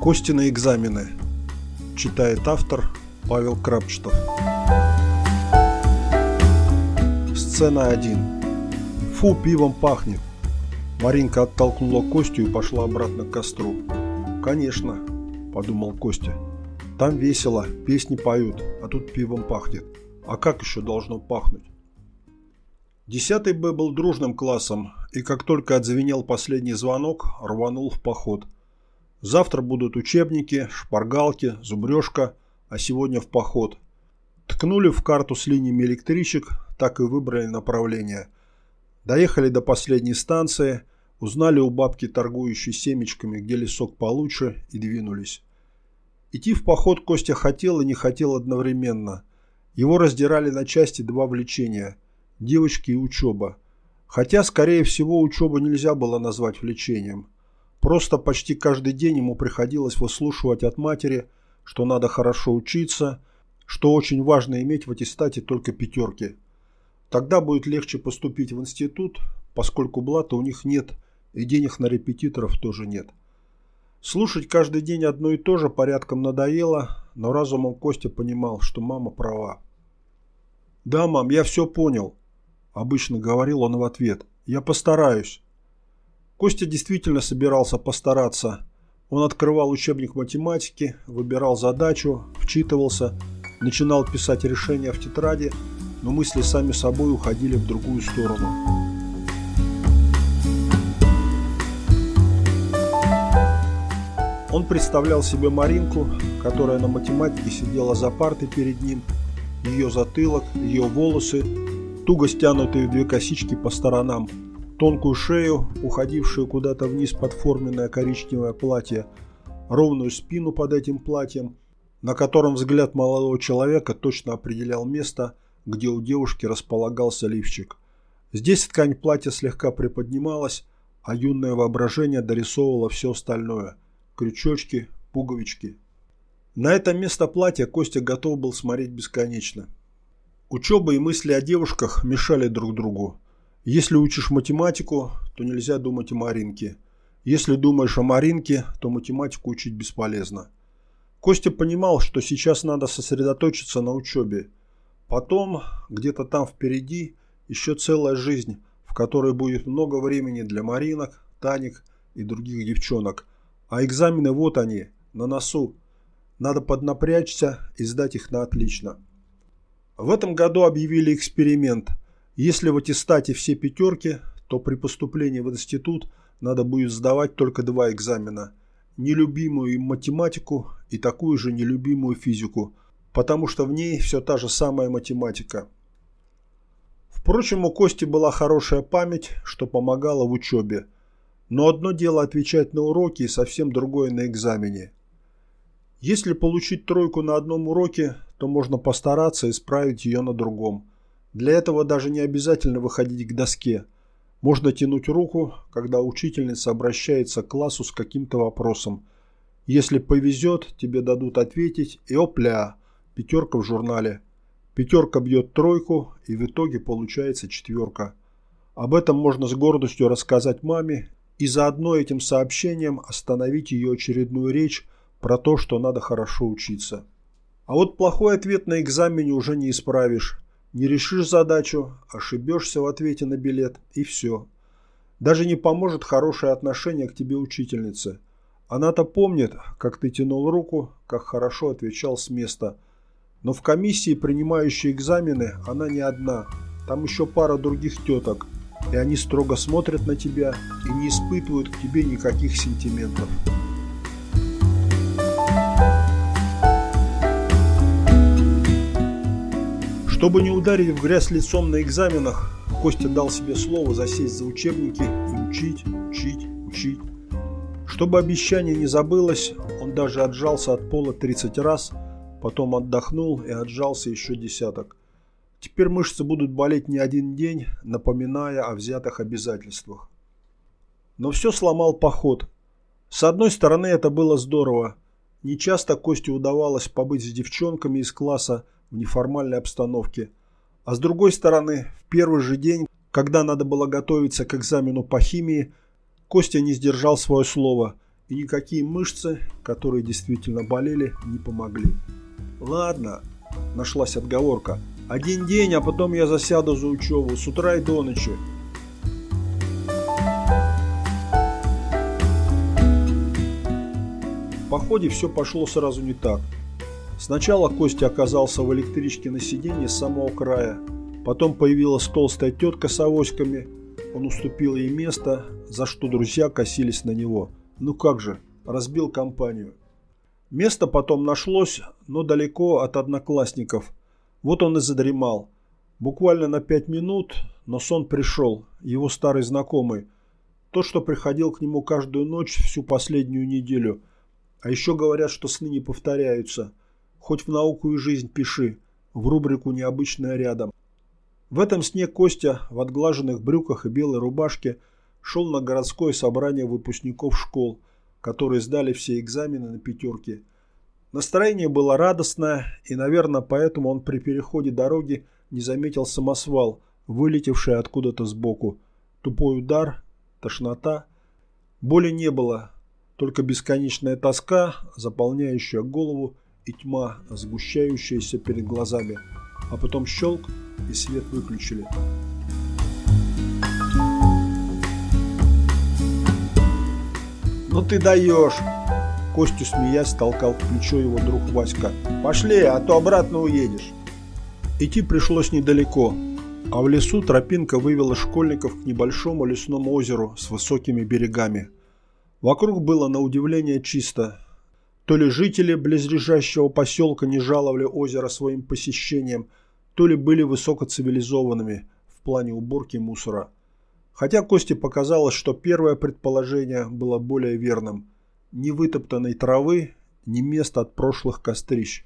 Костины экзамены. Читает автор Павел Крапчетов. Сцена 1. Фу, пивом пахнет. Маринка оттолкнула Костю и пошла обратно к костру. «Конечно», – подумал Костя. «Там весело, песни поют, а тут пивом пахнет. А как еще должно пахнуть?» Десятый Б был дружным классом, и как только отзвенел последний звонок, рванул в поход – Завтра будут учебники, шпаргалки, зубрежка, а сегодня в поход. Ткнули в карту с линиями электричек, так и выбрали направление. Доехали до последней станции, узнали у бабки, торгующей семечками, где лесок получше, и двинулись. Идти в поход Костя хотел и не хотел одновременно. Его раздирали на части два влечения – девочки и учеба. Хотя, скорее всего, учебу нельзя было назвать влечением – Просто почти каждый день ему приходилось выслушивать от матери, что надо хорошо учиться, что очень важно иметь в аттестате только пятерки. Тогда будет легче поступить в институт, поскольку блата у них нет и денег на репетиторов тоже нет. Слушать каждый день одно и то же порядком надоело, но разумом Костя понимал, что мама права. «Да, мам, я все понял», – обычно говорил он в ответ. «Я постараюсь». Костя действительно собирался постараться. Он открывал учебник математики, выбирал задачу, вчитывался, начинал писать решения в тетради, но мысли сами собой уходили в другую сторону. Он представлял себе Маринку, которая на математике сидела за партой перед ним, ее затылок, ее волосы, туго стянутые в две косички по сторонам – тонкую шею, уходившую куда-то вниз под форменное коричневое платье, ровную спину под этим платьем, на котором взгляд молодого человека точно определял место, где у девушки располагался лифчик. Здесь ткань платья слегка приподнималась, а юное воображение дорисовывало все остальное – крючочки, пуговички. На это место платья Костя готов был смотреть бесконечно. Учеба и мысли о девушках мешали друг другу. Если учишь математику, то нельзя думать о Маринке. Если думаешь о Маринке, то математику учить бесполезно. Костя понимал, что сейчас надо сосредоточиться на учебе. Потом, где-то там впереди, еще целая жизнь, в которой будет много времени для Маринок, Таник и других девчонок. А экзамены вот они, на носу. Надо поднапрячься и сдать их на отлично. В этом году объявили эксперимент – если в аттестате все пятерки, то при поступлении в институт надо будет сдавать только два экзамена. Нелюбимую им математику и такую же нелюбимую физику, потому что в ней все та же самая математика. Впрочем, у Кости была хорошая память, что помогало в учебе. Но одно дело отвечать на уроки и совсем другое на экзамене. Если получить тройку на одном уроке, то можно постараться исправить ее на другом – для этого даже не обязательно выходить к доске. Можно тянуть руку, когда учительница обращается к классу с каким-то вопросом. Если повезет, тебе дадут ответить, и опля, пятерка в журнале. Пятерка бьет тройку, и в итоге получается четверка. Об этом можно с гордостью рассказать маме и заодно этим сообщением остановить ее очередную речь про то, что надо хорошо учиться. А вот плохой ответ на экзамене уже не исправишь. Не решишь задачу, ошибешься в ответе на билет и все. Даже не поможет хорошее отношение к тебе учительницы. Она-то помнит, как ты тянул руку, как хорошо отвечал с места. Но в комиссии, принимающей экзамены, она не одна. Там еще пара других теток. И они строго смотрят на тебя и не испытывают к тебе никаких сентиментов. Чтобы не ударить в грязь лицом на экзаменах, Костя дал себе слово засесть за учебники и учить, учить, учить. Чтобы обещание не забылось, он даже отжался от пола 30 раз, потом отдохнул и отжался еще десяток. Теперь мышцы будут болеть не один день, напоминая о взятых обязательствах. Но все сломал поход. С одной стороны, это было здорово. Не часто Косте удавалось побыть с девчонками из класса, в неформальной обстановке. А с другой стороны, в первый же день, когда надо было готовиться к экзамену по химии, Костя не сдержал свое слово, и никакие мышцы, которые действительно болели, не помогли. «Ладно», – нашлась отговорка, – «один день, а потом я засяду за учебу с утра и до ночи». В походе все пошло сразу не так – Сначала Костя оказался в электричке на сиденье с самого края. Потом появилась толстая тетка с авоськами. Он уступил ей место, за что друзья косились на него. Ну как же, разбил компанию. Место потом нашлось, но далеко от одноклассников. Вот он и задремал. Буквально на пять минут, но сон пришел. Его старый знакомый. Тот, что приходил к нему каждую ночь всю последнюю неделю. А еще говорят, что сны не повторяются – Хоть в науку и жизнь пиши, в рубрику «Необычное рядом». В этом сне Костя в отглаженных брюках и белой рубашке шел на городское собрание выпускников школ, которые сдали все экзамены на пятерки. Настроение было радостное, и, наверное, поэтому он при переходе дороги не заметил самосвал, вылетевший откуда-то сбоку. Тупой удар, тошнота. Боли не было, только бесконечная тоска, заполняющая голову и тьма, сгущающаяся перед глазами, а потом щелк и свет выключили. «Ну ты даешь!» Костю, смеясь, толкал в плечо его друг Васька. «Пошли, а то обратно уедешь!» Идти пришлось недалеко, а в лесу тропинка вывела школьников к небольшому лесному озеру с высокими берегами. Вокруг было на удивление чисто, то ли жители близлежащего поселка не жаловали озеро своим посещением, то ли были высокоцивилизованными в плане уборки мусора. Хотя Косте показалось, что первое предположение было более верным. Ни вытоптанной травы, ни места от прошлых кострищ.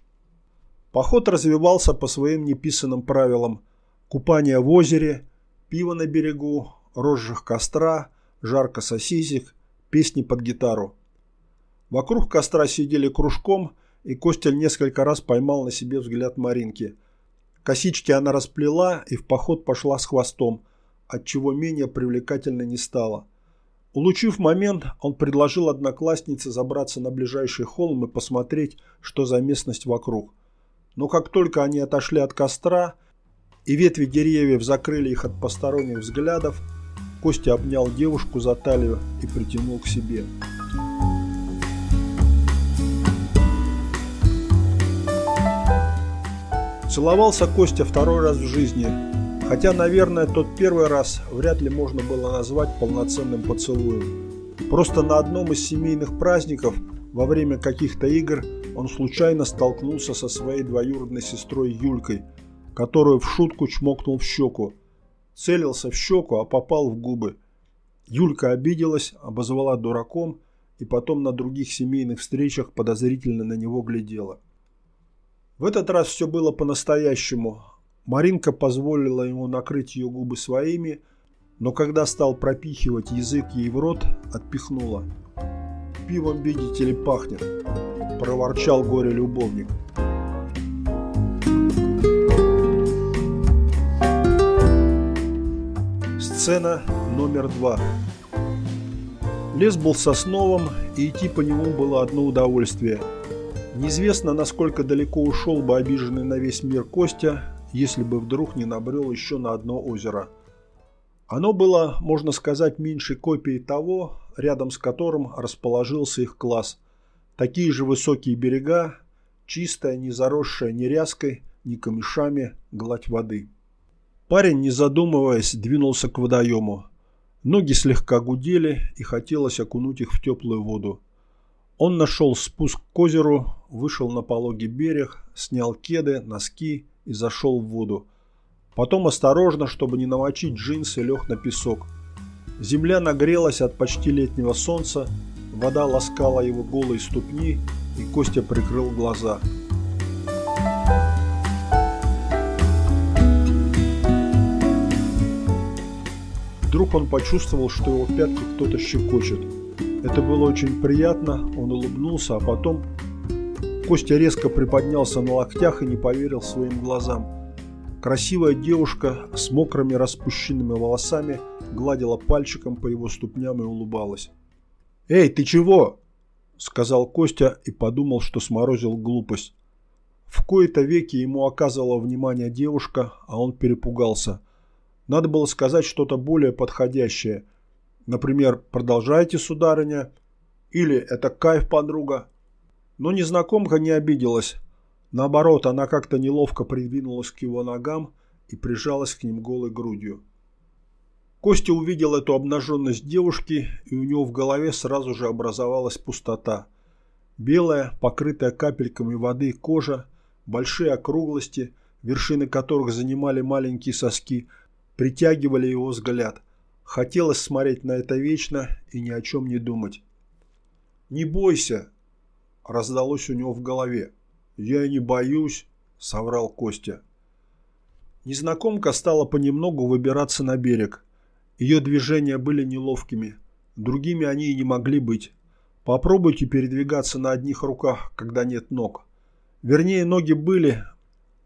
Поход развивался по своим неписанным правилам. Купание в озере, пиво на берегу, розжиг костра, жарко сосисек, песни под гитару. Вокруг костра сидели кружком, и Костель несколько раз поймал на себе взгляд Маринки. Косички она расплела и в поход пошла с хвостом, отчего менее привлекательно не стало. Улучив момент, он предложил однокласснице забраться на ближайший холм и посмотреть, что за местность вокруг. Но как только они отошли от костра, и ветви деревьев закрыли их от посторонних взглядов, Костя обнял девушку за талию и притянул к себе. Целовался Костя второй раз в жизни, хотя, наверное, тот первый раз вряд ли можно было назвать полноценным поцелуем. Просто на одном из семейных праздников во время каких-то игр он случайно столкнулся со своей двоюродной сестрой Юлькой, которую в шутку чмокнул в щеку. Целился в щеку, а попал в губы. Юлька обиделась, обозвала дураком и потом на других семейных встречах подозрительно на него глядела. В этот раз все было по-настоящему. Маринка позволила ему накрыть ее губы своими, но когда стал пропихивать язык ей в рот, отпихнула. «Пивом, видите ли, пахнет», – проворчал горе-любовник. Сцена номер два. Лес был сосновым, и идти по нему было одно удовольствие – Неизвестно, насколько далеко ушел бы обиженный на весь мир Костя, если бы вдруг не набрел еще на одно озеро. Оно было, можно сказать, меньшей копией того, рядом с которым расположился их класс. Такие же высокие берега, чистая, не заросшая ни ряской, ни камешами гладь воды. Парень, не задумываясь, двинулся к водоему. Ноги слегка гудели, и хотелось окунуть их в теплую воду. Он нашел спуск к озеру, вышел на пологий берег, снял кеды, носки и зашел в воду. Потом осторожно, чтобы не намочить джинсы, лег на песок. Земля нагрелась от почти летнего солнца, вода ласкала его голые ступни, и Костя прикрыл глаза. Вдруг он почувствовал, что его пятки кто-то щекочет. Это было очень приятно, он улыбнулся, а потом... Костя резко приподнялся на локтях и не поверил своим глазам. Красивая девушка с мокрыми распущенными волосами гладила пальчиком по его ступням и улыбалась. «Эй, ты чего?» – сказал Костя и подумал, что сморозил глупость. В кои-то веки ему оказывала внимание девушка, а он перепугался. Надо было сказать что-то более подходящее. Например, «Продолжайте, сударыня» или «Это кайф, подруга». Но незнакомка не обиделась. Наоборот, она как-то неловко придвинулась к его ногам и прижалась к ним голой грудью. Костя увидел эту обнаженность девушки, и у него в голове сразу же образовалась пустота. Белая, покрытая капельками воды кожа, большие округлости, вершины которых занимали маленькие соски, притягивали его взгляд. Хотелось смотреть на это вечно и ни о чем не думать. «Не бойся!» – раздалось у него в голове. «Я не боюсь», – соврал Костя. Незнакомка стала понемногу выбираться на берег. Ее движения были неловкими. Другими они и не могли быть. Попробуйте передвигаться на одних руках, когда нет ног. Вернее, ноги были,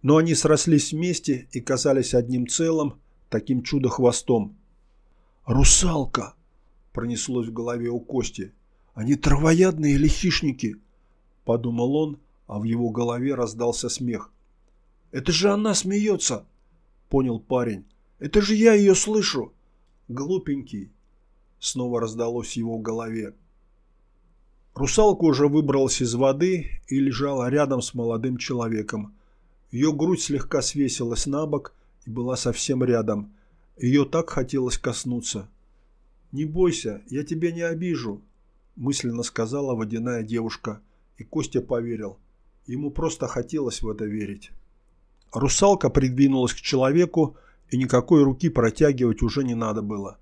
но они срослись вместе и казались одним целым, таким чудо-хвостом. «Русалка!» – пронеслось в голове у Кости. «Они травоядные или хищники?» – подумал он, а в его голове раздался смех. «Это же она смеется!» – понял парень. «Это же я ее слышу!» «Глупенький!» – снова раздалось в его голове. Русалка уже выбралась из воды и лежала рядом с молодым человеком. Ее грудь слегка свесилась на бок и была совсем рядом. Ее так хотелось коснуться. «Не бойся, я тебя не обижу», – мысленно сказала водяная девушка, и Костя поверил. Ему просто хотелось в это верить. Русалка придвинулась к человеку, и никакой руки протягивать уже не надо было.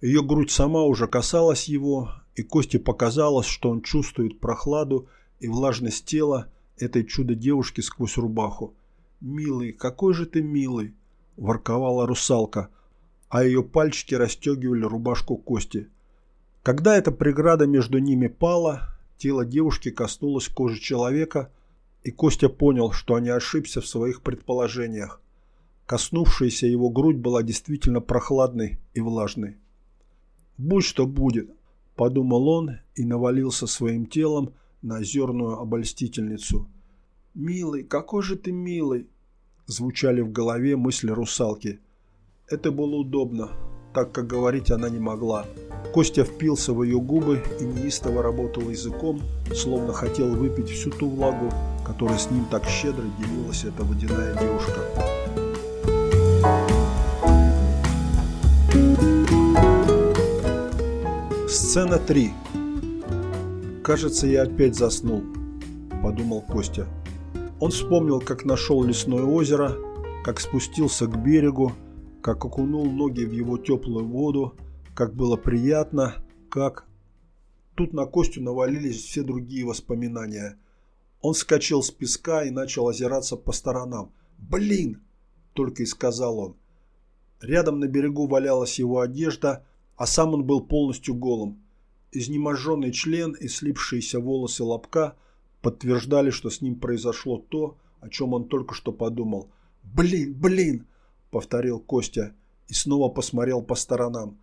Ее грудь сама уже касалась его, и Косте показалось, что он чувствует прохладу и влажность тела этой чудо-девушки сквозь рубаху. «Милый, какой же ты милый!» – ворковала русалка, а ее пальчики расстегивали рубашку Кости. Когда эта преграда между ними пала, тело девушки коснулось кожи человека – и Костя понял, что не ошибся в своих предположениях. Коснувшаяся его грудь была действительно прохладной и влажной. «Будь что будет», – подумал он и навалился своим телом на озерную обольстительницу. «Милый, какой же ты милый!» – звучали в голове мысли русалки. Это было удобно, так как говорить она не могла. Костя впился в ее губы и неистово работал языком, словно хотел выпить всю ту влагу, которой с ним так щедро делилась эта водяная девушка. Сцена 3. «Кажется, я опять заснул», – подумал Костя. Он вспомнил, как нашел лесное озеро, как спустился к берегу, как окунул ноги в его теплую воду, как было приятно, как... Тут на Костю навалились все другие воспоминания. Он вскочил с песка и начал озираться по сторонам. «Блин!» – только и сказал он. Рядом на берегу валялась его одежда, а сам он был полностью голым. Изнеможенный член и слипшиеся волосы лобка подтверждали, что с ним произошло то, о чем он только что подумал. «Блин, блин!» – повторил Костя и снова посмотрел по сторонам.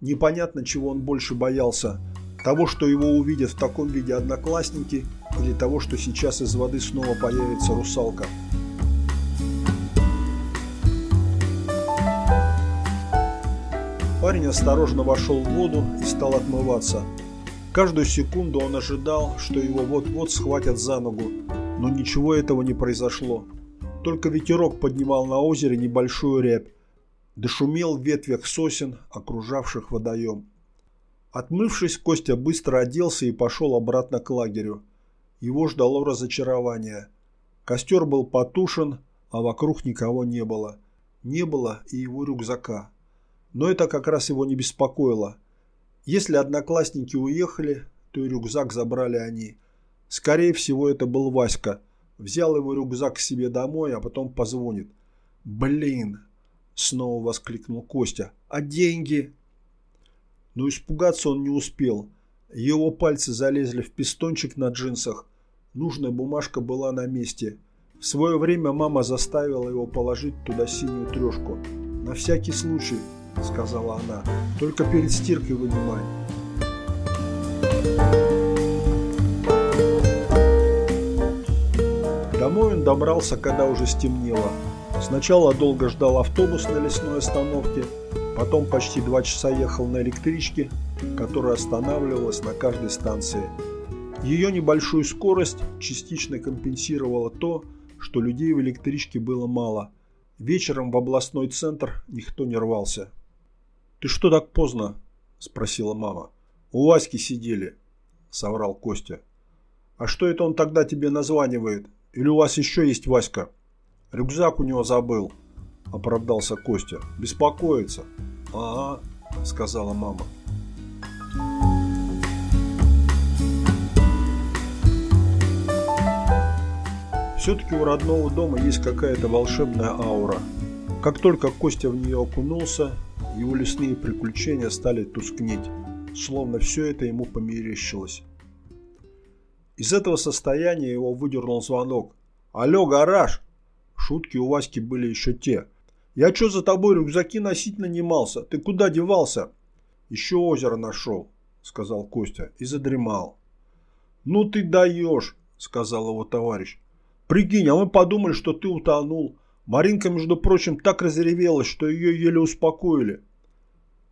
Непонятно, чего он больше боялся. Того, что его увидят в таком виде одноклассники, или того, что сейчас из воды снова появится русалка. Парень осторожно вошел в воду и стал отмываться. Каждую секунду он ожидал, что его вот-вот схватят за ногу, но ничего этого не произошло. Только ветерок поднимал на озере небольшую рябь, дошумел в ветвях сосен, окружавших водоем. Отмывшись, Костя быстро оделся и пошел обратно к лагерю. Его ждало разочарование. Костер был потушен, а вокруг никого не было. Не было и его рюкзака. Но это как раз его не беспокоило. Если одноклассники уехали, то и рюкзак забрали они. Скорее всего, это был Васька. Взял его рюкзак к себе домой, а потом позвонит. «Блин!» Снова воскликнул Костя. «А деньги?» Но испугаться он не успел. Его пальцы залезли в пистончик на джинсах. Нужная бумажка была на месте. В свое время мама заставила его положить туда синюю трешку. «На всякий случай», — сказала она, — «только перед стиркой вынимай». Домой он добрался, когда уже стемнело. Сначала долго ждал автобус на лесной остановке, потом почти два часа ехал на электричке, которая останавливалась на каждой станции. Ее небольшую скорость частично компенсировала то, что людей в электричке было мало. Вечером в областной центр никто не рвался. «Ты что так поздно?» – спросила мама. «У Васьки сидели», – соврал Костя. «А что это он тогда тебе названивает? Или у вас еще есть Васька?» «Рюкзак у него забыл», – оправдался Костя. «Беспокоится». «Ага», – сказала мама. Все-таки у родного дома есть какая-то волшебная аура. Как только Костя в нее окунулся, его лесные приключения стали тускнеть, словно все это ему померещилось. Из этого состояния его выдернул звонок. «Алло, гараж!» Шутки у Васьки были еще те. «Я что за тобой рюкзаки носить нанимался? Ты куда девался?» «Еще озеро нашел», — сказал Костя, и задремал. «Ну ты даешь», — сказал его товарищ. Прикинь, а мы подумали, что ты утонул. Маринка, между прочим, так разревелась, что ее еле успокоили.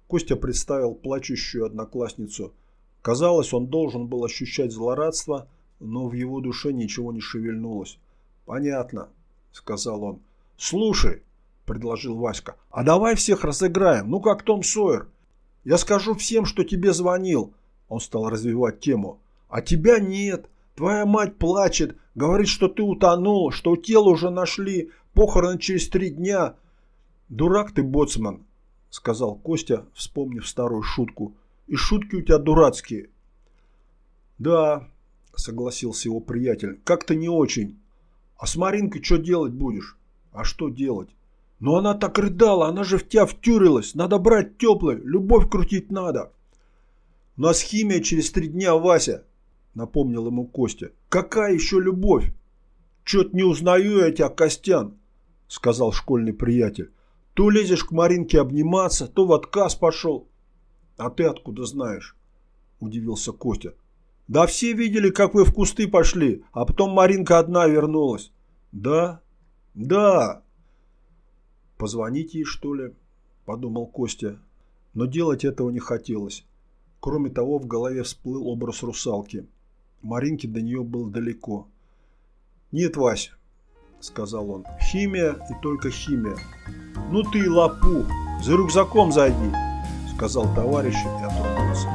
Костя представил плачущую одноклассницу. Казалось, он должен был ощущать злорадство, но в его душе ничего не шевельнулось. «Понятно», — сказал он. «Слушай», — предложил Васька, — «а давай всех разыграем, ну как Том Сойер. Я скажу всем, что тебе звонил». Он стал развивать тему. «А тебя нет. Твоя мать плачет, говорит, что ты утонул, что тело уже нашли, похороны через три дня. Дурак ты, боцман, сказал Костя, вспомнив старую шутку. И шутки у тебя дурацкие. Да, согласился его приятель, как-то не очень. А с Маринкой что делать будешь? А что делать? Но она так рыдала, она же в тебя втюрилась. Надо брать теплый, любовь крутить надо. У нас химия через три дня, Вася, напомнил ему Костя. Какая еще любовь? Чё-то не узнаю я тебя, Костян, сказал школьный приятель. То лезешь к Маринке обниматься, то в отказ пошел. А ты откуда знаешь? Удивился Костя. Да все видели, как вы в кусты пошли, а потом Маринка одна вернулась. Да? Да. Позвонить ей, что ли? Подумал Костя. Но делать этого не хотелось. Кроме того, в голове всплыл образ русалки. Маринке до нее было далеко. «Нет, Вася», — сказал он, — «химия и только химия». «Ну ты лопух, за рюкзаком зайди», — сказал товарищ и отрубился.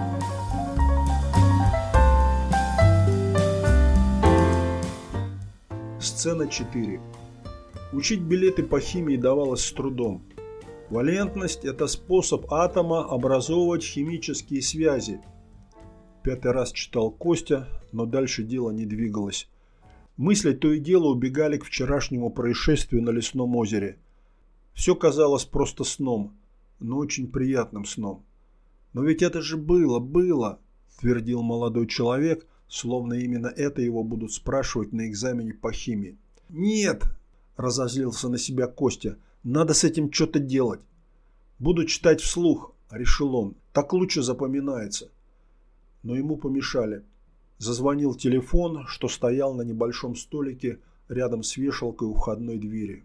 Сцена 4. Учить билеты по химии давалось с трудом. Валентность – это способ атома образовывать химические связи. Пятый раз читал Костя, но дальше дело не двигалось. Мысли то и дело убегали к вчерашнему происшествию на лесном озере. Все казалось просто сном, но очень приятным сном. «Но ведь это же было, было!» – твердил молодой человек, словно именно это его будут спрашивать на экзамене по химии. «Нет!» – разозлился на себя Костя. «Надо с этим что-то делать!» «Буду читать вслух», – решил он. «Так лучше запоминается». Но ему помешали – Зазвонил телефон, что стоял на небольшом столике рядом с вешалкой у входной двери.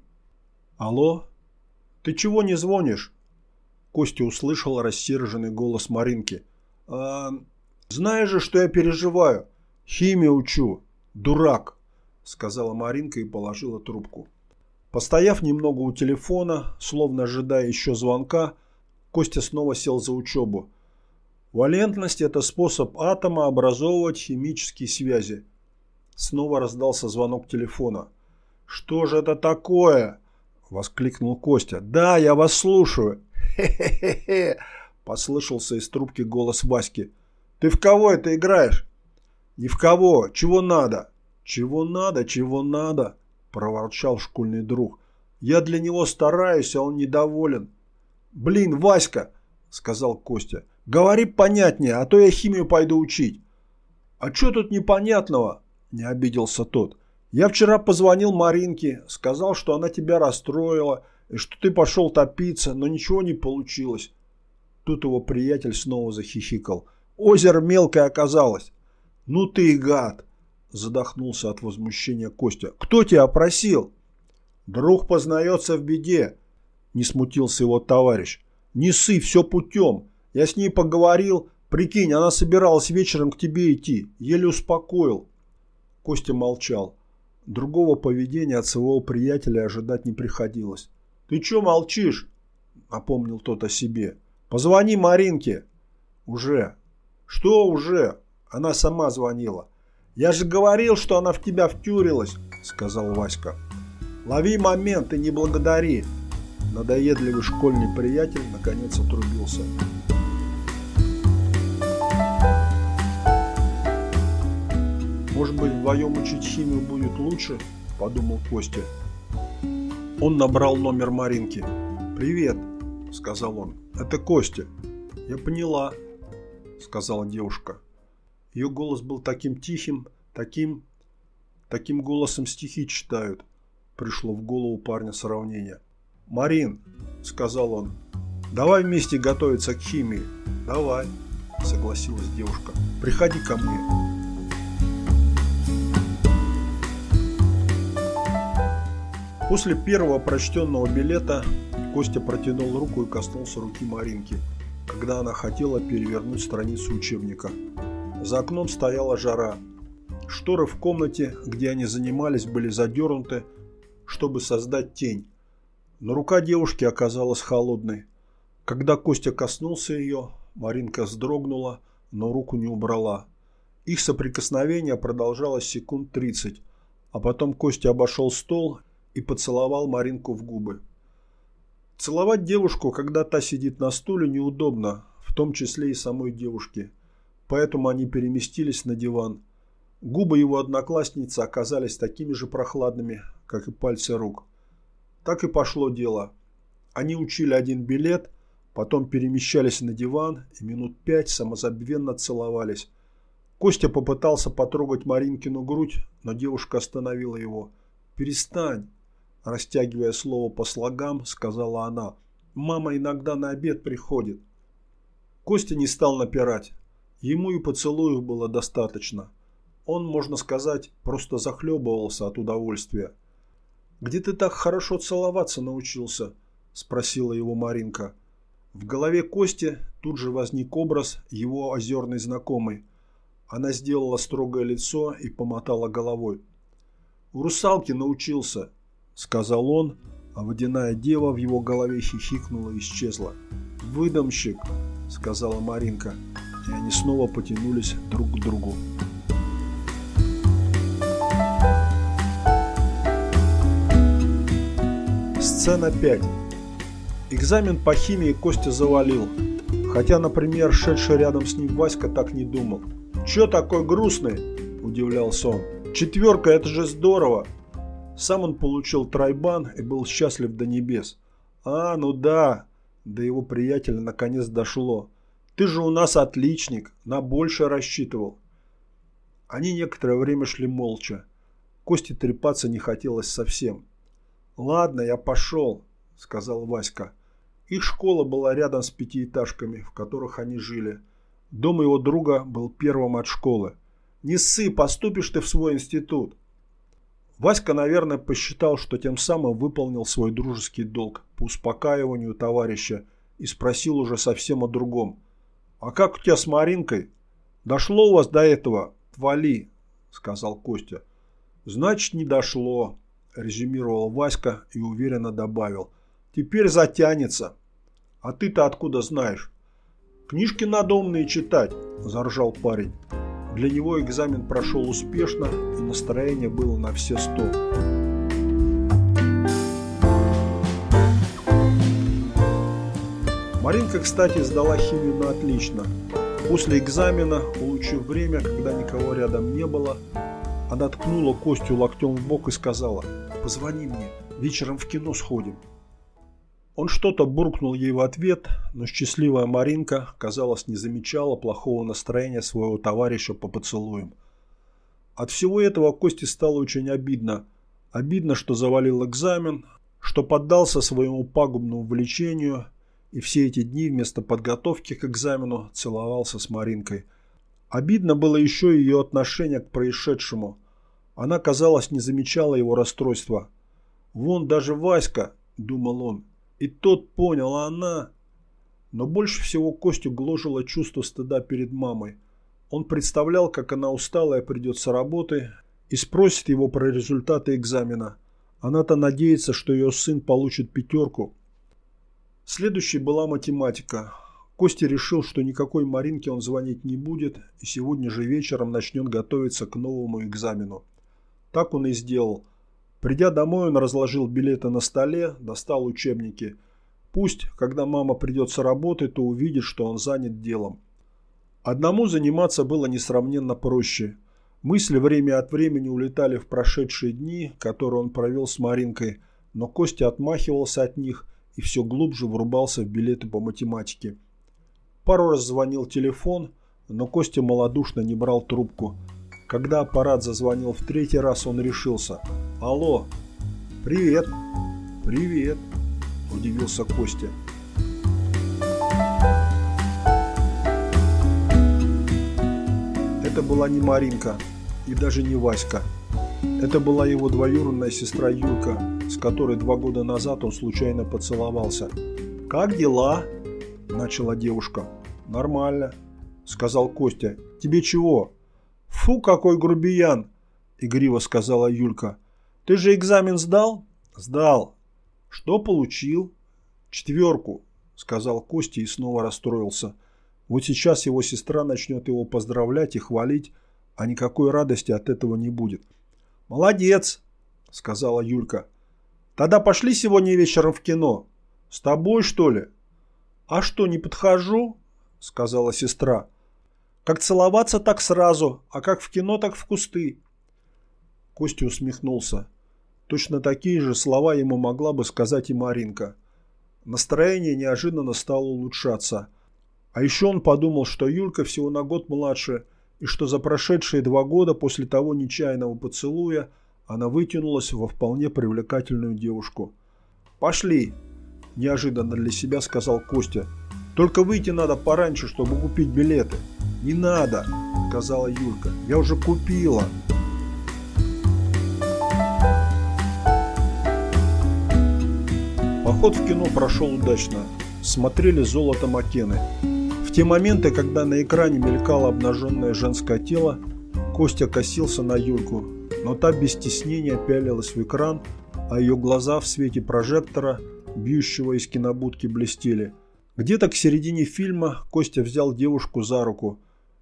«Алло? Ты чего не звонишь?» Костя услышал рассерженный голос Маринки. «А, знаешь же, что я переживаю? Химию учу. Дурак!» Сказала Маринка и положила трубку. Постояв немного у телефона, словно ожидая еще звонка, Костя снова сел за учебу. Валентность – это способ атома образовывать химические связи. Снова раздался звонок телефона. «Что же это такое?» – воскликнул Костя. «Да, я вас слушаю». «Хе-хе-хе-хе!» – послышался из трубки голос Васьки. «Ты в кого это играешь?» «Ни в кого. Чего надо?» «Чего надо, чего надо?» – проворчал школьный друг. «Я для него стараюсь, а он недоволен». «Блин, Васька!» – сказал Костя. Говори понятнее, а то я химию пойду учить. А что тут непонятного? Не обиделся тот. Я вчера позвонил Маринке, сказал, что она тебя расстроила, и что ты пошел топиться, но ничего не получилось. Тут его приятель снова захихикал. Озеро мелкое оказалось. Ну ты и гад, задохнулся от возмущения Костя. Кто тебя просил? Друг познается в беде, не смутился его товарищ. Не ссы, все путем. Я с ней поговорил. Прикинь, она собиралась вечером к тебе идти. Еле успокоил. Костя молчал. Другого поведения от своего приятеля ожидать не приходилось. «Ты чё молчишь?» – напомнил тот о себе. «Позвони Маринке». «Уже». «Что уже?» Она сама звонила. «Я же говорил, что она в тебя втюрилась», – сказал Васька. «Лови момент и не благодари». Надоедливый школьный приятель наконец отрубился. «Может быть, вдвоем учить химию будет лучше?» – подумал Костя. Он набрал номер Маринки. «Привет», – сказал он. «Это Костя». «Я поняла», – сказала девушка. Ее голос был таким тихим, таким... Таким голосом стихи читают. Пришло в голову парня сравнение. «Марин», – сказал он, – «давай вместе готовиться к химии». «Давай», – согласилась девушка. «Приходи ко мне». После первого прочтенного билета Костя протянул руку и коснулся руки Маринки, когда она хотела перевернуть страницу учебника. За окном стояла жара. Шторы в комнате, где они занимались, были задернуты, чтобы создать тень. Но рука девушки оказалась холодной. Когда Костя коснулся ее, Маринка вздрогнула, но руку не убрала. Их соприкосновение продолжалось секунд тридцать, а потом Костя обошел стол и поцеловал Маринку в губы. Целовать девушку, когда та сидит на стуле, неудобно, в том числе и самой девушке. Поэтому они переместились на диван. Губы его одноклассницы оказались такими же прохладными, как и пальцы рук. Так и пошло дело. Они учили один билет, потом перемещались на диван и минут пять самозабвенно целовались. Костя попытался потрогать Маринкину грудь, но девушка остановила его. «Перестань!» Растягивая слово по слогам, сказала она. «Мама иногда на обед приходит». Костя не стал напирать. Ему и поцелуев было достаточно. Он, можно сказать, просто захлебывался от удовольствия. «Где ты так хорошо целоваться научился?» – спросила его Маринка. В голове Кости тут же возник образ его озерной знакомой. Она сделала строгое лицо и помотала головой. «У русалки научился», – сказал он, а водяная дева в его голове хихикнула и исчезла. «Выдомщик», – сказала Маринка, и они снова потянулись друг к другу. Сцена 5. Экзамен по химии Костя завалил, хотя, например, шедший рядом с ним Васька так не думал. «Чё такой грустный?» – удивлялся он. «Четверка – это же здорово!» Сам он получил тройбан и был счастлив до небес. «А, ну да!» До его приятеля наконец дошло. «Ты же у нас отличник, на больше рассчитывал». Они некоторое время шли молча. Кости трепаться не хотелось совсем. «Ладно, я пошел», — сказал Васька. Их школа была рядом с пятиэтажками, в которых они жили. Дом его друга был первым от школы. «Не ссы, поступишь ты в свой институт». Васька, наверное, посчитал, что тем самым выполнил свой дружеский долг по успокаиванию товарища и спросил уже совсем о другом. «А как у тебя с Маринкой?» «Дошло у вас до этого? Твали», — сказал Костя. «Значит, не дошло», — резюмировал Васька и уверенно добавил. «Теперь затянется. А ты-то откуда знаешь?» «Книжки надо умные читать», – заржал парень. Для него экзамен прошел успешно, и настроение было на все сто. Маринка, кстати, сдала химию на отлично. После экзамена, улучив время, когда никого рядом не было, она ткнула Костю локтем в бок и сказала «Позвони мне, вечером в кино сходим». Он что-то буркнул ей в ответ, но счастливая Маринка, казалось, не замечала плохого настроения своего товарища по поцелуям. От всего этого Косте стало очень обидно. Обидно, что завалил экзамен, что поддался своему пагубному влечению и все эти дни вместо подготовки к экзамену целовался с Маринкой. Обидно было еще ее отношение к происшедшему. Она, казалось, не замечала его расстройства. «Вон даже Васька», – думал он, – «и тот понял, а она...» Но больше всего Костю гложило чувство стыда перед мамой. Он представлял, как она усталая придет с работы и спросит его про результаты экзамена. Она-то надеется, что ее сын получит пятерку. Следующей была математика. Костя решил, что никакой Маринке он звонить не будет и сегодня же вечером начнет готовиться к новому экзамену. Так он и сделал. Придя домой, он разложил билеты на столе, достал учебники – Пусть, когда мама придет с работы, то увидит, что он занят делом. Одному заниматься было несравненно проще. Мысли время от времени улетали в прошедшие дни, которые он провел с Маринкой, но Костя отмахивался от них и все глубже врубался в билеты по математике. Пару раз звонил телефон, но Костя малодушно не брал трубку. Когда аппарат зазвонил в третий раз, он решился. «Алло! Привет! Привет!» – удивился Костя. Это была не Маринка и даже не Васька. Это была его двоюродная сестра Юлька, с которой два года назад он случайно поцеловался. «Как дела?» – начала девушка. «Нормально», – сказал Костя. «Тебе чего?» «Фу, какой грубиян!» – игриво сказала Юлька. «Ты же экзамен сдал?» «Сдал. «Что получил?» «Четверку», – сказал Костя и снова расстроился. Вот сейчас его сестра начнет его поздравлять и хвалить, а никакой радости от этого не будет. «Молодец», – сказала Юлька. «Тогда пошли сегодня вечером в кино. С тобой, что ли?» «А что, не подхожу?» – сказала сестра. «Как целоваться, так сразу, а как в кино, так в кусты». Костя усмехнулся. Точно такие же слова ему могла бы сказать и Маринка. Настроение неожиданно стало улучшаться. А еще он подумал, что Юлька всего на год младше, и что за прошедшие два года после того нечаянного поцелуя она вытянулась во вполне привлекательную девушку. «Пошли!» – неожиданно для себя сказал Костя. «Только выйти надо пораньше, чтобы купить билеты». «Не надо!» – сказала Юлька. «Я уже купила!» Поход в кино прошел удачно. Смотрели «Золото Макены». В те моменты, когда на экране мелькало обнаженное женское тело, Костя косился на Юльку, но та без стеснения пялилась в экран, а ее глаза в свете прожектора, бьющего из кинобудки, блестели. Где-то к середине фильма Костя взял девушку за руку.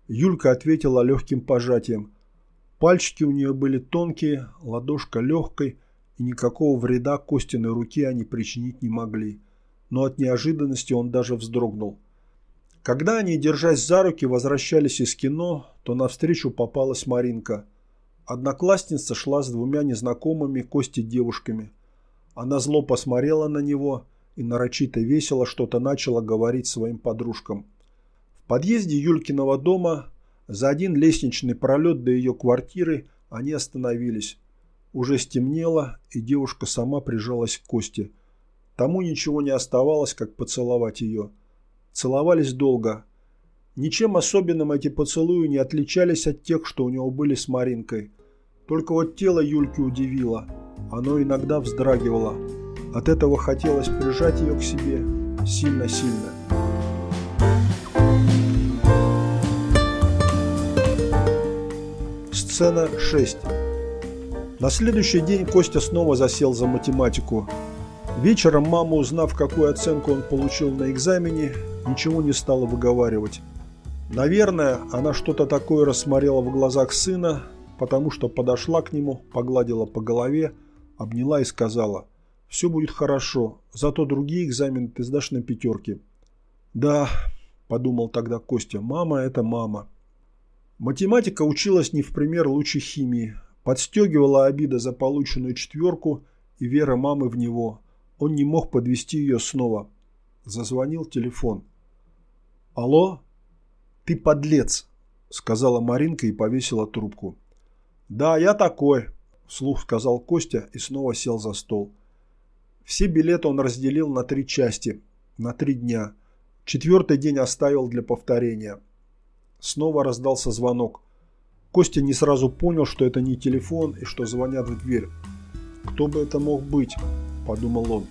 Юлька ответила легким пожатием. Пальчики у нее были тонкие, ладошка легкой – и никакого вреда Костиной руке они причинить не могли. Но от неожиданности он даже вздрогнул. Когда они, держась за руки, возвращались из кино, то навстречу попалась Маринка. Одноклассница шла с двумя незнакомыми Кости девушками. Она зло посмотрела на него и нарочито весело что-то начала говорить своим подружкам. В подъезде Юлькиного дома за один лестничный пролет до ее квартиры они остановились. Уже стемнело, и девушка сама прижалась к Косте. Тому ничего не оставалось, как поцеловать ее. Целовались долго. Ничем особенным эти поцелуи не отличались от тех, что у него были с Маринкой. Только вот тело Юльки удивило. Оно иногда вздрагивало. От этого хотелось прижать ее к себе сильно-сильно. Сцена 6. На следующий день Костя снова засел за математику. Вечером мама, узнав, какую оценку он получил на экзамене, ничего не стала выговаривать. Наверное, она что-то такое рассмотрела в глазах сына, потому что подошла к нему, погладила по голове, обняла и сказала «Все будет хорошо, зато другие экзамены ты сдашь на пятерки». «Да», – подумал тогда Костя, – «мама – это мама». Математика училась не в пример лучше химии, Подстегивала обида за полученную четверку и вера мамы в него. Он не мог подвести ее снова. Зазвонил телефон. «Алло? Ты подлец!» – сказала Маринка и повесила трубку. «Да, я такой», – вслух сказал Костя и снова сел за стол. Все билеты он разделил на три части, на три дня. Четвертый день оставил для повторения. Снова раздался звонок. Костя не сразу понял, что это не телефон и что звонят в дверь. «Кто бы это мог быть?» – подумал он.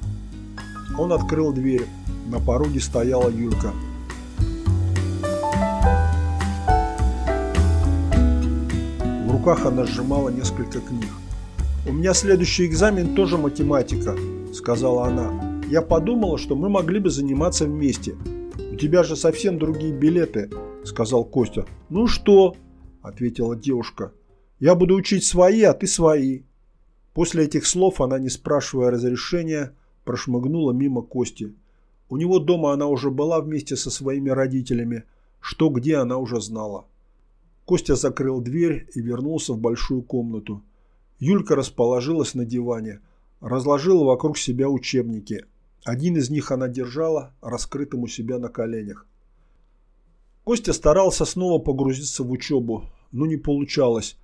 Он открыл дверь. На пороге стояла Юлька. В руках она сжимала несколько книг. «У меня следующий экзамен тоже математика», – сказала она. «Я подумала, что мы могли бы заниматься вместе. У тебя же совсем другие билеты», – сказал Костя. «Ну что?» – ответила девушка. «Я буду учить свои, а ты свои». После этих слов она, не спрашивая разрешения, прошмыгнула мимо Кости. У него дома она уже была вместе со своими родителями, что где она уже знала. Костя закрыл дверь и вернулся в большую комнату. Юлька расположилась на диване, разложила вокруг себя учебники. Один из них она держала, раскрытым у себя на коленях. Костя старался снова погрузиться в учебу, но не получалось.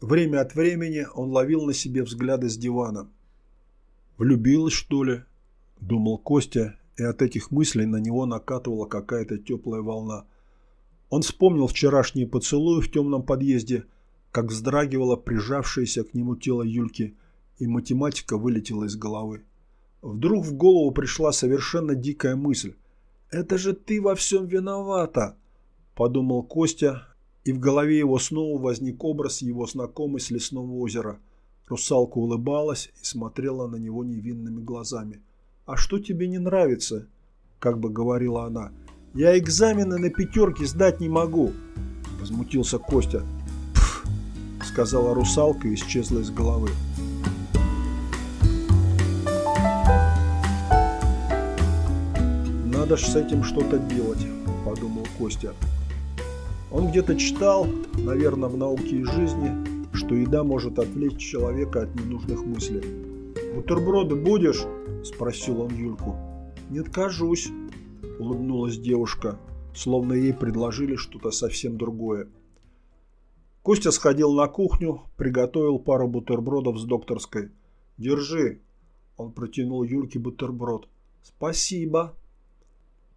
Время от времени он ловил на себе взгляды с дивана. «Влюбилась, что ли?» – думал Костя, и от этих мыслей на него накатывала какая-то теплая волна. Он вспомнил вчерашние поцелуи в темном подъезде, как вздрагивало прижавшееся к нему тело Юльки, и математика вылетела из головы. Вдруг в голову пришла совершенно дикая мысль. «Это же ты во всем виновата!» – подумал Костя, и в голове его снова возник образ его знакомой с лесного озера. Русалка улыбалась и смотрела на него невинными глазами – «А что тебе не нравится?» – как бы говорила она. «Я экзамены на пятерки сдать не могу!» – возмутился Костя. «Пф!» – сказала русалка и исчезла из головы. «Надо ж с этим что-то делать», – подумал Костя. Он где-то читал, наверное, в науке и жизни, что еда может отвлечь человека от ненужных мыслей. «Бутерброды будешь?» – спросил он Юльку. «Не откажусь», – улыбнулась девушка, словно ей предложили что-то совсем другое. Костя сходил на кухню, приготовил пару бутербродов с докторской. «Держи», – он протянул Юльке бутерброд. «Спасибо».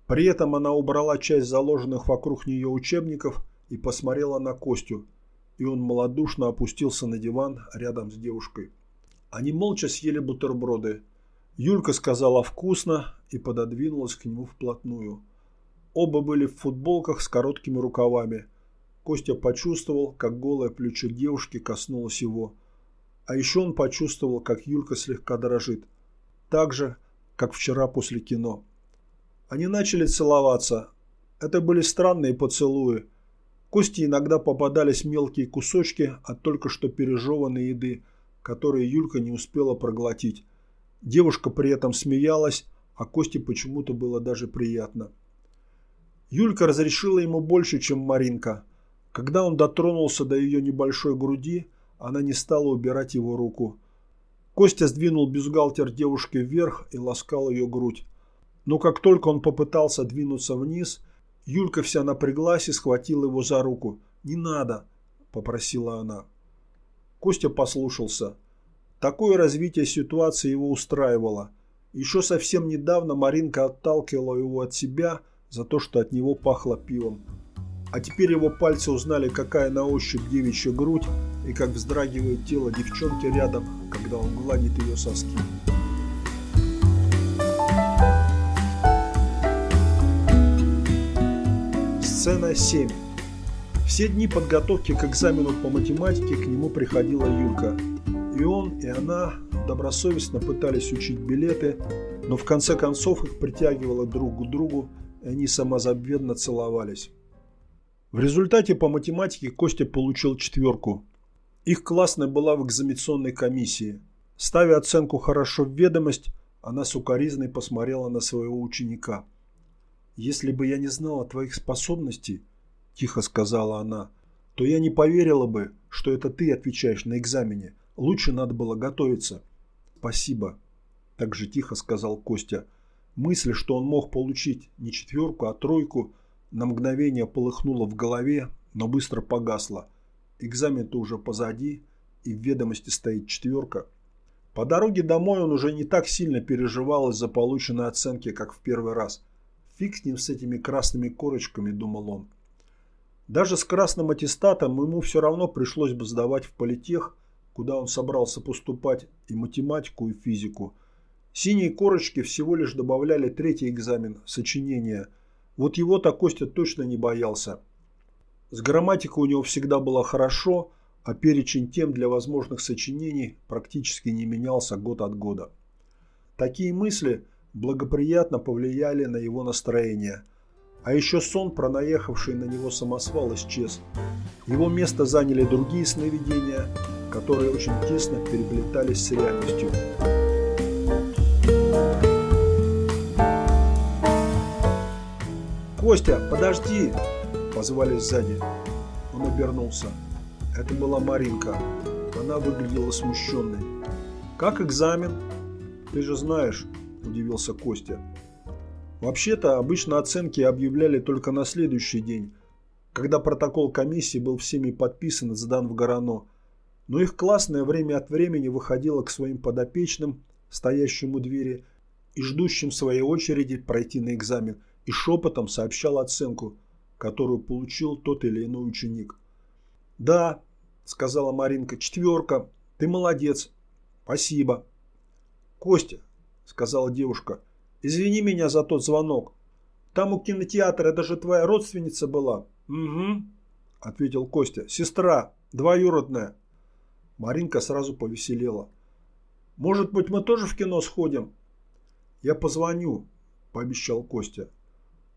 При этом она убрала часть заложенных вокруг нее учебников и посмотрела на Костю, и он малодушно опустился на диван рядом с девушкой. Они молча съели бутерброды. Юлька сказала «вкусно» и пододвинулась к нему вплотную. Оба были в футболках с короткими рукавами. Костя почувствовал, как голое плечо девушки коснулось его. А еще он почувствовал, как Юлька слегка дрожит. Так же, как вчера после кино. Они начали целоваться. Это были странные поцелуи. Косте иногда попадались мелкие кусочки от только что пережеванной еды – которые Юлька не успела проглотить. Девушка при этом смеялась, а Косте почему-то было даже приятно. Юлька разрешила ему больше, чем Маринка. Когда он дотронулся до ее небольшой груди, она не стала убирать его руку. Костя сдвинул бюстгальтер девушки вверх и ласкал ее грудь. Но как только он попытался двинуться вниз, Юлька вся напряглась и схватила его за руку. «Не надо», – попросила она. Костя послушался. Такое развитие ситуации его устраивало. Еще совсем недавно Маринка отталкивала его от себя за то, что от него пахло пивом. А теперь его пальцы узнали, какая на ощупь девичья грудь и как вздрагивает тело девчонки рядом, когда он гладит ее соски. Сцена 7 все дни подготовки к экзамену по математике к нему приходила Юлька. И он, и она добросовестно пытались учить билеты, но в конце концов их притягивало друг к другу, и они самозабвенно целовались. В результате по математике Костя получил четверку. Их классная была в экзаменационной комиссии. Ставя оценку «хорошо в ведомость», она сукоризной посмотрела на своего ученика. «Если бы я не знала твоих способностей», – тихо сказала она, – то я не поверила бы, что это ты отвечаешь на экзамене. Лучше надо было готовиться. Спасибо, так же тихо сказал Костя. Мысль, что он мог получить не четверку, а тройку, на мгновение полыхнула в голове, но быстро погасла. Экзамен-то уже позади, и в ведомости стоит четверка. По дороге домой он уже не так сильно переживал из-за полученной оценки, как в первый раз. Фиг с ним с этими красными корочками, думал он. Даже с красным аттестатом ему все равно пришлось бы сдавать в политех, куда он собрался поступать, и математику, и физику. Синие корочки всего лишь добавляли третий экзамен – сочинение. Вот его-то Костя точно не боялся. С грамматикой у него всегда было хорошо, а перечень тем для возможных сочинений практически не менялся год от года. Такие мысли благоприятно повлияли на его настроение. А еще сон про наехавший на него самосвал исчез. Его место заняли другие сновидения, которые очень тесно переплетались с реальностью. «Костя, подожди!» Позвали сзади. Он обернулся. Это была Маринка. Она выглядела смущенной. «Как экзамен?» «Ты же знаешь», – удивился Костя. Вообще-то, обычно оценки объявляли только на следующий день, когда протокол комиссии был всеми подписан и сдан в Горано. Но их классное время от времени выходило к своим подопечным, стоящим у двери, и ждущим своей очереди пройти на экзамен, и шепотом сообщал оценку – которую получил тот или иной ученик. «Да», – сказала Маринка, – «четверка. Ты молодец. Спасибо». «Костя», – сказала девушка, – «извини меня за тот звонок. Там у кинотеатра даже твоя родственница была». «Угу», – ответил Костя. «Сестра, двоюродная». Маринка сразу повеселела. «Может быть, мы тоже в кино сходим?» «Я позвоню», – пообещал Костя.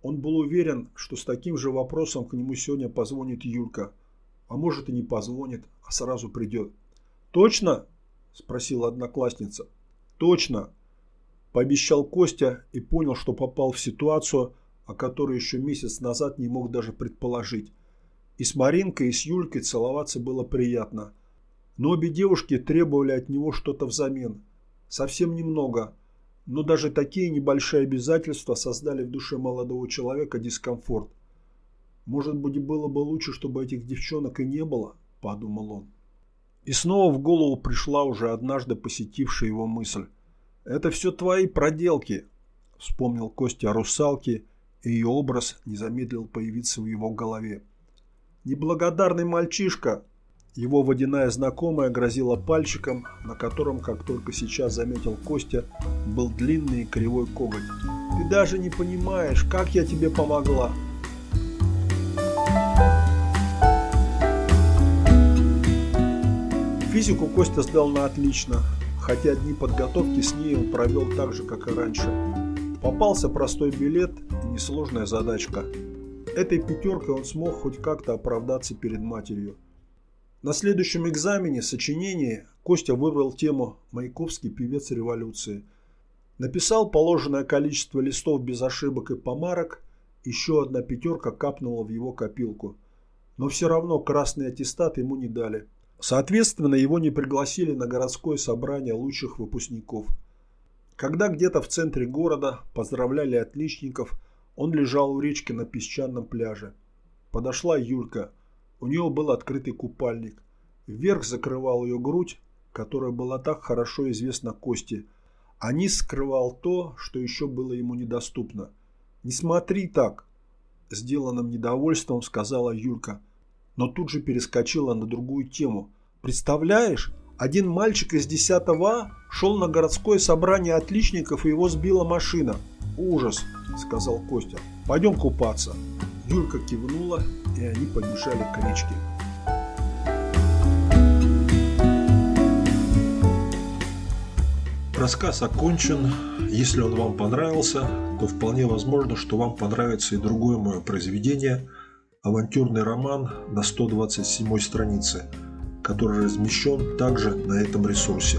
Он был уверен, что с таким же вопросом к нему сегодня позвонит Юлька. А может и не позвонит, а сразу придет. «Точно?» – спросила одноклассница. «Точно!» – пообещал Костя и понял, что попал в ситуацию, о которой еще месяц назад не мог даже предположить. И с Маринкой, и с Юлькой целоваться было приятно. Но обе девушки требовали от него что-то взамен. Совсем немного – но даже такие небольшие обязательства создали в душе молодого человека дискомфорт. «Может быть, было бы лучше, чтобы этих девчонок и не было?» – подумал он. И снова в голову пришла уже однажды посетившая его мысль. «Это все твои проделки», – вспомнил Костя о русалке, и ее образ не замедлил появиться в его голове. «Неблагодарный мальчишка!» Его водяная знакомая грозила пальчиком, на котором, как только сейчас заметил Костя, был длинный и кривой коготь. «Ты даже не понимаешь, как я тебе помогла!» Физику Костя сдал на отлично, хотя дни подготовки с ней он провел так же, как и раньше. Попался простой билет и несложная задачка. Этой пятеркой он смог хоть как-то оправдаться перед матерью. На следующем экзамене сочинение Костя выбрал тему «Маяковский певец революции». Написал положенное количество листов без ошибок и помарок, еще одна пятерка капнула в его копилку. Но все равно красный аттестат ему не дали. Соответственно, его не пригласили на городское собрание лучших выпускников. Когда где-то в центре города поздравляли отличников, он лежал у речки на песчаном пляже. Подошла Юлька – у нее был открытый купальник. Вверх закрывал ее грудь, которая была так хорошо известна Косте, а низ скрывал то, что еще было ему недоступно. «Не смотри так!» – сделанным недовольством сказала Юлька, но тут же перескочила на другую тему. «Представляешь, один мальчик из 10 А шел на городское собрание отличников и его сбила машина. Ужас!» – сказал Костя. «Пойдем купаться». Юлька кивнула и они побежали к речке. Рассказ окончен. Если он вам понравился, то вполне возможно, что вам понравится и другое мое произведение «Авантюрный роман» на 127 странице, который размещен также на этом ресурсе.